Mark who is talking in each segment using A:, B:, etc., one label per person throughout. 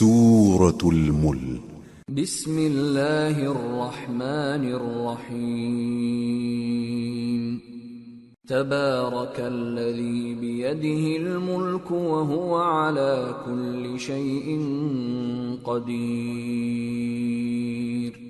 A: سورة الملك
B: بسم اللہ الرحمن الرحیم۔ تبارك الذي بيده الملك وهو على كل شيء قدير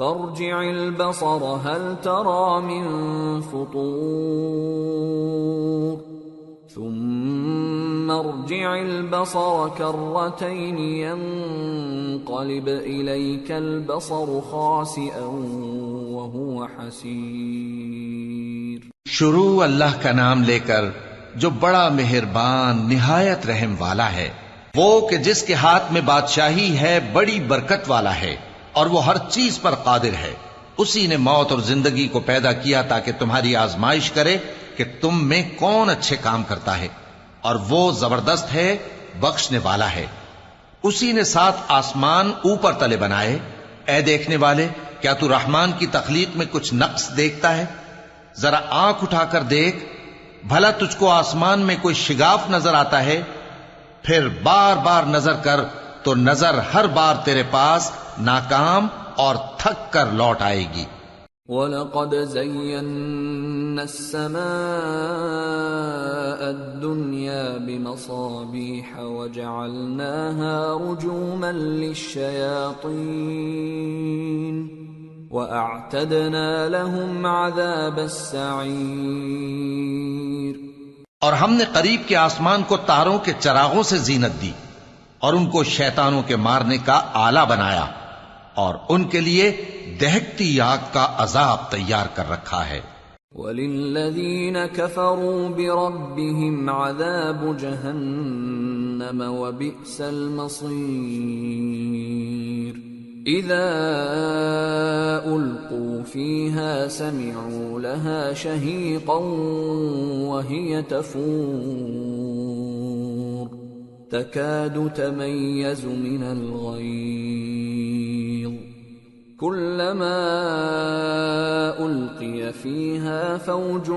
B: فارجع البصر هل ترى من فطور؟ ثم ارجع البصر كرتين ينقلب اليك البصر خاسئا وهو حسير.
C: شروع اللہ کا نام لے کر جو بڑا مہربان، نہایت رحم والا ہے، وہ کہ جس کے ہاتھ میں بادشاہی ہے، بڑی برکت والا ہے۔ اور وہ ہر چیز پر قادر ہے۔ اسی نے موت اور زندگی کو پیدا کیا تاکہ تمہاری آزمائش کرے کہ تم میں کون اچھے کام کرتا ہے اور وہ زبردست ہے، بخشنے والا ہے۔ اسی نے سات آسمان اوپر تلے بنائے۔ اے دیکھنے والے، کیا تو رحمان کی تخلیق میں کچھ نقص دیکھتا ہے؟ ذرا آنکھ اٹھا کر دیکھ۔ بھلا تجھ کو آسمان میں کوئی شگاف نظر آتا ہے؟ پھر بار بار نظر کر تو نظر ہر بار تیرے پاس ناکام اور تھک کر لوٹ آئے گی۔
B: وَلَقَدْ زَيَّنَّا السَّمَاءَ الدُّنْيَا بِمَصَابِيحَ وَجَعَلْنَاهَا رُجُومًا لِلشَّيَاطِينِ وَأَعْتَدْنَا لَهُمْ عَذَابَ السَّعِيرِ
C: اور ہم نے قریب کے آسمان کو تاروں کے چراغوں سے زینت دی اور ان کو شیطانوں کے مارنے کا آلہ بنایا۔ اور ان کے لیے دہکتی آگ کا عذاب تیار کر رکھا ہے۔
B: وَلِلَّذِينَ كَفَرُوا بِرَبِّهِمْ عَذَابُ جَهَنَّمَ وَبِئْسَ الْمَصِيرُ إِذَا أُلْقُوا فِيهَا سَمِعُوا لَهَا شَهِيقًا وَهِيَ تَفُورُ۔ تَكَادُ تَمَيَّزُ مِنَ الْغَيْظِ كلما القي فيها فوج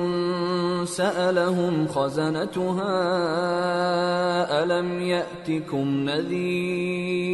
B: سالهم خزنتها الم ياتكم نذير؟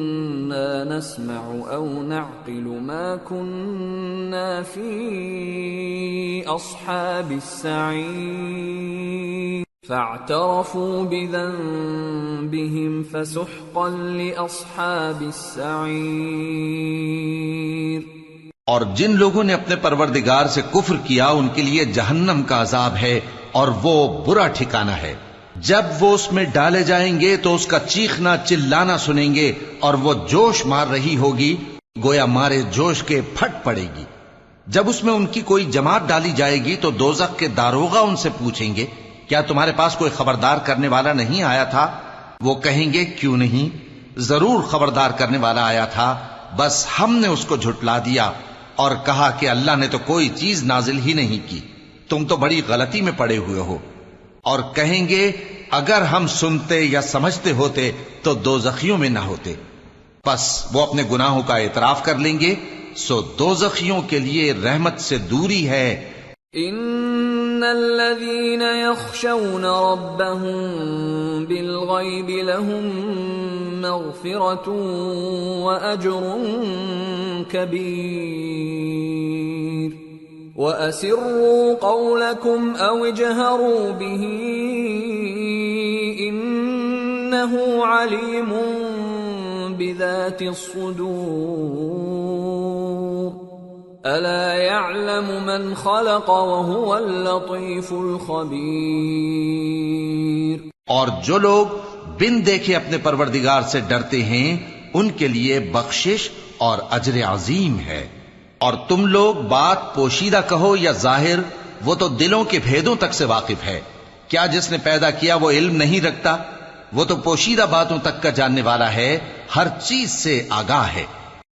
B: نسمع او نعقل ما كنا في اصحاب السعير. فاعترفوا بذنبهم فسحقا لاصحاب السعير.
C: اور جن لوگوں نے اپنے پروردگار سے کفر کیا، ان کے لیے جہنم کا عذاب ہے اور وہ برا ٹھکانہ ہے۔ جب وہ اس میں ڈالے جائیں گے تو اس کا چیخنا چلانا سنیں گے اور وہ جوش مار رہی ہوگی، گویا مارے جوش کے پھٹ پڑے گی۔ جب اس میں ان کی کوئی جماعت ڈالی جائے گی تو دوزخ کے داروغہ ان سے پوچھیں گے، کیا تمہارے پاس کوئی خبردار کرنے والا نہیں آیا تھا؟ وہ کہیں گے، کیوں نہیں؟ ضرور خبردار کرنے والا آیا تھا، بس ہم نے اس کو جھٹلا دیا اور کہا کہ اللہ نے تو کوئی چیز نازل ہی نہیں کی۔ تم تو بڑی غلطی میں پڑے ہوئے ہو۔ اور کہیں گے، اگر ہم سنتے یا سمجھتے ہوتے تو دو زخیوں میں نہ ہوتے۔ بس وہ اپنے گناہوں کا اعتراف کر لیں گے، سو دو زخیوں کے لیے رحمت سے دوری ہے۔
B: ان الذين يخشون ربهم بالغيب لهم مغفرة واجر كبير۔ واسروا قولكم او اجهروا به انه عليم بذات الصدور الا يعلم من خلق وهو اللطيف الخبير
C: اور جو لوگ بن دیکھے اپنے پروردگار سے ڈرتے ہیں، ان کے لیے بخشش اور اجر عظیم ہے۔ اور تم لوگ بات پوشیدہ کہو یا ظاہر، وہ تو دلوں کے بھیدوں تک سے واقف ہے۔ کیا جس نے پیدا کیا وہ علم نہیں رکھتا؟ وہ تو پوشیدہ باتوں تک کا جاننے والا ہے، ہر چیز سے آگاہ ہے۔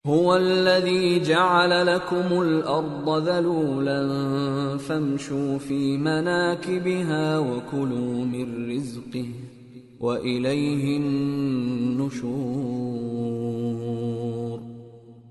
B: هو الذي جعل لكم الأرض ذلولا فامشوا في مناكبها وكلوا من رزقه وإليه النشور۔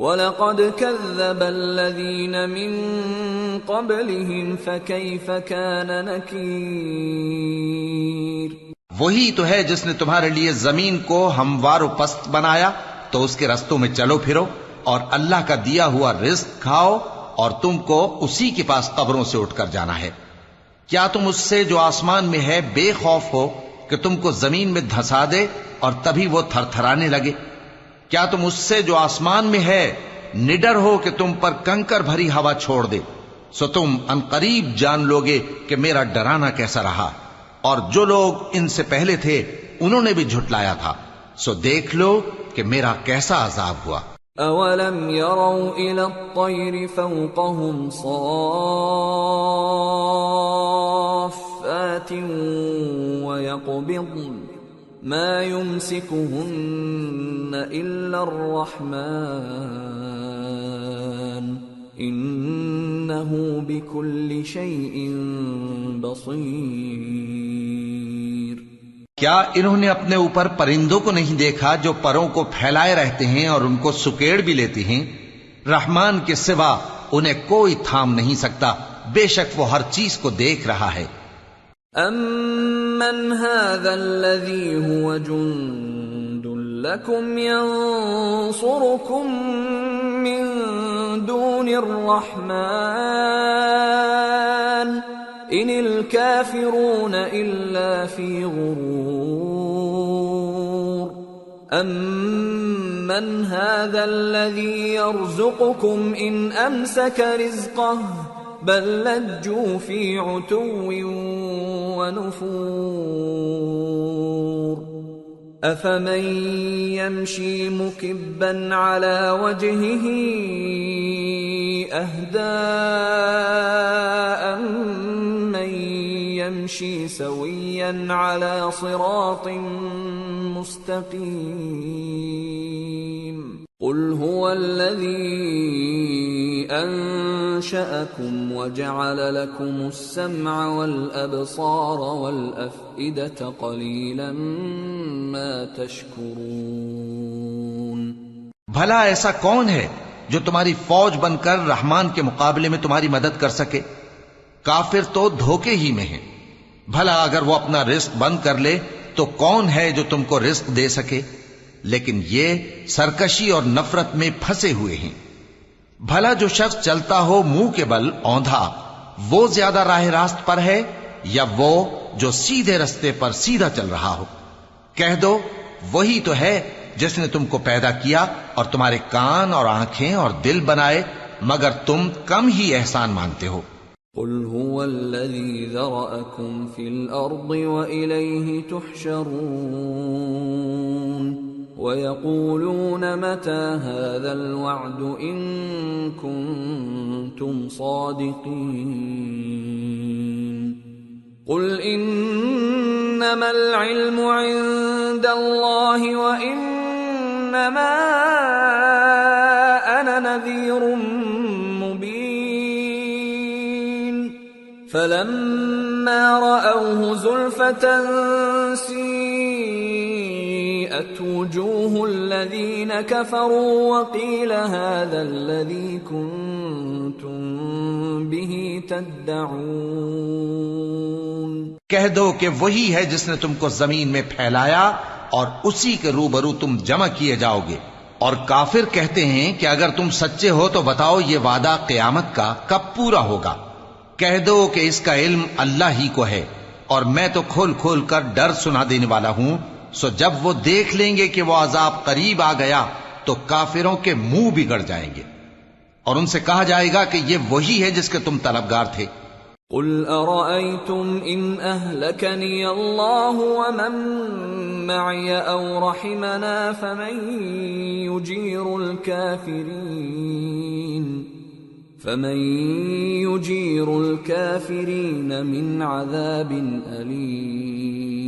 B: ولقد كذب الذين من قبلهم، فكيف كان نكير؟
C: وہی تو ہے جس نے تمہارے لیے زمین کو ہموار و پست بنایا، تو اس کے رستوں میں چلو پھرو اور اللہ کا دیا ہوا رزق کھاؤ اور تم کو اسی کے پاس قبروں سے اٹھ کر جانا ہے۔ کیا تم اس سے جو آسمان میں ہے بے خوف ہو کہ تم کو زمین میں دھسا دے اور تبھی وہ تھر تھرانے لگے؟ کیا تم اس سے جو آسمان میں ہے، نڈر ہو کہ تم پر کنکر بھری ہوا چھوڑ دے۔ سو تم ان قریب جان لوگے کہ میرا ڈرانا کیسا رہا۔ اور جو لوگ ان سے پہلے تھے، انہوں نے بھی جھٹلایا تھا۔ سو دیکھ لو کہ میرا کیسا عذاب ہوا۔
B: اولم يروا الى الطير فوقهم صافات ويقبضن ما يمسكهن الا الرحمن انه بكل شيء بصير
C: کیا انہوں نے اپنے اوپر پرندوں کو نہیں دیکھا جو پروں کو پھیلائے رہتے ہیں اور ان کو سکیڑ بھی لیتے ہیں؟ رحمان کے سوا انہیں کوئی تھام نہیں سکتا۔ بے شک وہ ہر چیز کو دیکھ رہا ہے۔
B: امن هذا الذي هو جند لكم ينصركم من دون الرحمن. ان الكافرون الا في غرور. امن هذا الذي يرزقكم ان امسك رزقه؟ بل لجوا في عتو ونفور. افمن يمشي مكبا على وجهه اهداء من يمشي سويا على صراط مستقيم. قل هو الذي انشاكم وجعل لكم السمع والابصار والافئده قليلا ما تشكرون
C: بھلا ایسا کون ہے جو تمہاری فوج بن کر رحمان کے مقابلے میں تمہاری مدد کر سکے؟ کافر تو دھوکے ہی میں ہیں۔ بھلا اگر وہ اپنا رزق بند کر لے، تو کون ہے جو تم کو رزق دے سکے؟ لیکن یہ سرکشی اور نفرت میں پھنسے ہوئے ہیں۔ بھلا جو شخص چلتا ہو منہ کے بل اوندھا، وہ زیادہ راہ راست پر ہے یا وہ جو سیدھے رستے پر سیدھا چل رہا ہو؟ کہہ دو، وہی تو ہے جس نے تم کو پیدا کیا اور تمہارے کان اور آنکھیں اور دل بنائے، مگر تم کم ہی احسان مانتے ہو۔
B: قل هو الذي ذرأكم في الأرض وإليه تحشرون۔ ويقولون متى هذا الوعد إن كنتم صادقين قل إنما العلم عند الله وإنما أنا نذير مبين فلما رأوه زلفة سيئت وجوه الذين كفروا وقيل هذا الذي كنتم به تدعون.
C: کہہ دو کہ وہی ہے جس نے تم کو زمین میں پھیلایا اور اسی کے روبرو تم جمع کیے جاؤ گے۔ اور کافر کہتے ہیں کہ اگر تم سچے ہو تو بتاؤ یہ وعدہ قیامت کا کب پورا ہوگا۔ کہہ دو کہ اس کا علم اللہ ہی کو ہے اور میں تو کھول کھول کر ڈر سنا دینے والا ہوں۔ سو جب وہ دیکھ لیں گے کہ وہ عذاب قریب آ گیا، تو کافروں کے منہ بگڑ جائیں گے۔ اور ان سے کہا جائے گا کہ یہ وہی ہے جس کے تم طلبگار تھے۔
B: قل أرأيتم إن أهلكني الله ومن معي أو رحمنا فمن يجير الكافرين فمن يجير الكافرين من عذاب أليم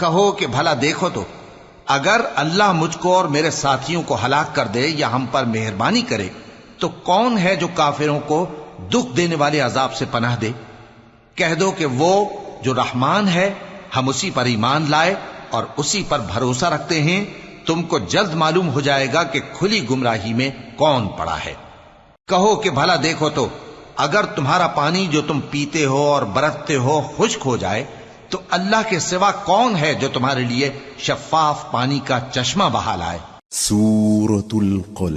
C: کہو کہ بھلا دیکھو تو، اگر اللہ مجھ کو اور میرے ساتھیوں کو ہلاک کر دے یا ہم پر مہربانی کرے، تو کون ہے جو کافروں کو دکھ دینے والے عذاب سے پناہ دے؟ کہہ دو کہ وہ جو رحمان ہے، ہم اسی پر ایمان لائے اور اسی پر بھروسہ رکھتے ہیں۔ تم کو جلد معلوم ہو جائے گا کہ کھلی گمراہی میں کون پڑا ہے۔ کہو کہ بھلا دیکھو تو، اگر تمہارا پانی جو تم پیتے ہو اور برتتے ہو خشک ہو جائے تو اللہ کے سوا کون ہے جو تمہارے لیے شفاف پانی کا چشمہ بہا لائے
A: سورة القلم